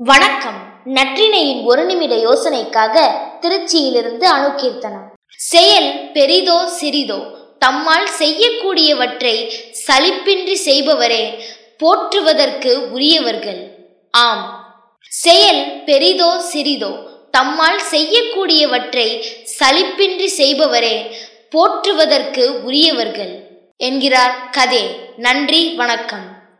வணக்கம். நற்றினையின் ஒரு நிமிட யோசனைக்காக திருச்சியிலிருந்து அணுகீர்த்தனம். செயல் பெரிதோ சிறிதோ தம்மால் செய்யக்கூடியவற்றை சலிப்பின்றி செய்பவரே போற்றுவதற்கு உரியவர்கள். ஆம். செயல் பெரிதோ சிறிதோ தம்மால் செய்யக்கூடியவற்றை சலிப்பின்றி செய்பவரே போற்றுவதற்கு உரியவர்கள். என்கிறார் கதே. நன்றி வணக்கம்.